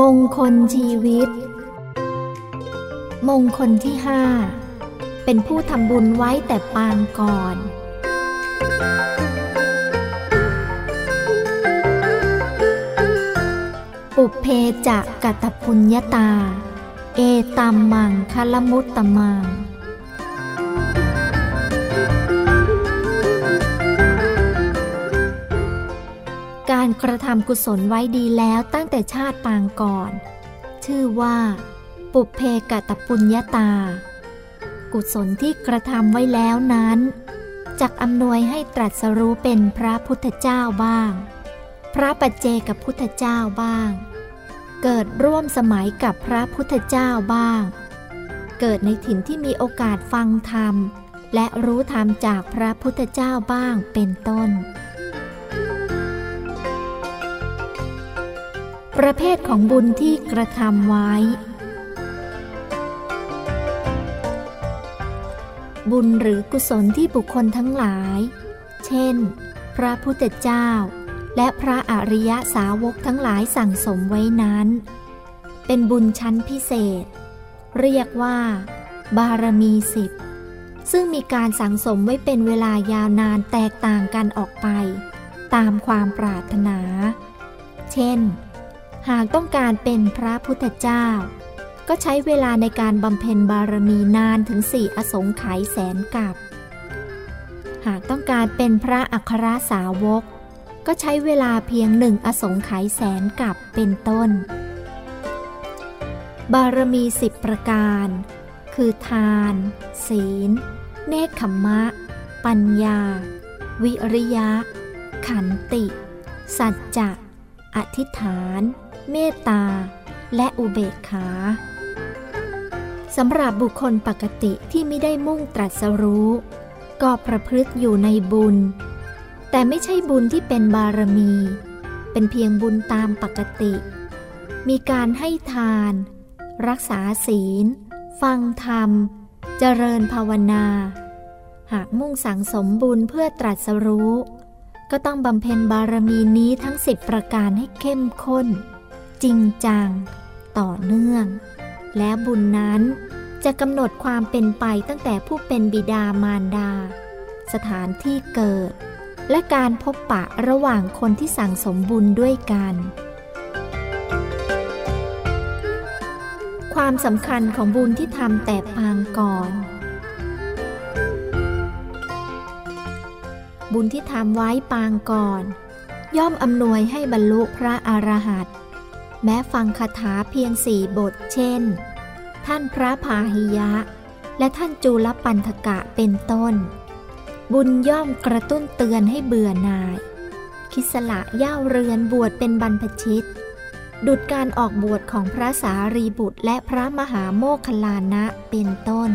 มงคลชีวิต มงคลที่ห้าเป็นผู้ทำบุญไว้แต่ปางก่อน ปุเพจะกะตพุญญาตา เอตัมมังคลมุตตมัง กรกระทำกุศลไว้ดีแล้วตั้งแต่ชาติปางก่อน ชื่อว่า ปุเพกะตปุญญาตา กุศลที่กระทำไว้แล้วนั้นจักอำนวยให้ตรัสรู้เป็นพระพุทธเจ้าบ้าง พระปัจเจกับพุทธเจ้าบ้าง เกิดร่วมสมัยกับพระพุทธเจ้าบ้าง เกิดในถิ่นที่มีโอกาสฟังธรรม และรู้ธรรมจากพระพุทธเจ้าบ้างเป็นต้น ประเภทของบุญที่กระทำไว้ บุญหรือกุศลที่บุคคลทั้งหลาย เช่น พระพุทธเจ้า และพระอริยสาวกทั้งหลายสั่งสมไว้นั้น เป็นบุญชั้นพิเศษ เรียกว่า บารมีสิบซึ่งมีการสั่งสมไว้เป็นเวลายาวนานแตกต่างกันออกไป ตามความปรารถนา เช่น หากต้องการเป็นพระพุทธเจ้า ก็ใช้เวลาในการบำเพ็ญบารมีนานถึงสี่อสงไขยแสนกับ หากต้องการเป็นพระอัครสาวก ก็ใช้เวลาเพียงหนึ่งอสงไขยแสนกับเป็นต้น บารมีสิบประการ คือทาน ศีล เนคขมมะปัญญา วิริยะ ขันติ สัจจะอธิษฐาน เมตตา และอุเบกขาสำหรับบุคคลปกติที่ไม่ได้มุ่งตรัสรู้ ก็ประพฤติอยู่ในบุญ แต่ไม่ใช่บุญที่เป็นบารมี เป็นเพียงบุญตามปกติ มีการให้ทาน รักษาศีล ฟังธรรม เจริญภาวนา หากมุ่งสั่งสมบุญเพื่อตรัสรู้ ก็ต้องบำเพ็ญบารมีนี้ทั้งสิบประการให้เข้มข้น จริงจัง ต่อเนื่อง และบุญนั้นจะกำหนดความเป็นไปตั้งแต่ผู้เป็นบิดามารดา สถานที่เกิด และการพบปะระหว่างคนที่สั่งสมบุญด้วยกัน ความสำคัญของบุญที่ทำแต่ปางก่อน บุญที่ทำไว้ปางก่อน ย่อมอำนวยให้บรรลุพระอรหันต์ แม้ฟังคาถาเพียงสี่บทเช่น ท่านพระพาหิยะ และท่านจูลปันธกะเป็นต้น บุญย่อมกระตุ้นเตือนให้เบื่อหน่าย คิสละย่าเรือนบวชเป็นบรรพชิต ดุดการออกบวชของพระสารีบุตรและพระมหาโมคคลานะเป็นต้น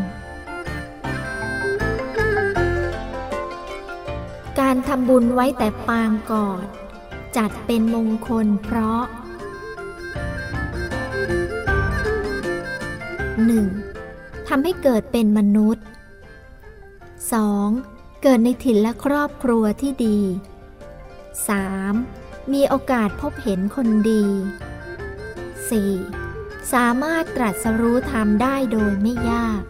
การทำบุญไว้แต่ปางก่อน จัดเป็นมงคลเพราะ หนึ่งทำให้เกิดเป็นมนุษย์ 2. เกิดในถิ่นและครอบครัวที่ดี 3. มีโอกาสพบเห็นคนดี 4. สามารถตรัสรู้ธรรมได้โดยไม่ยาก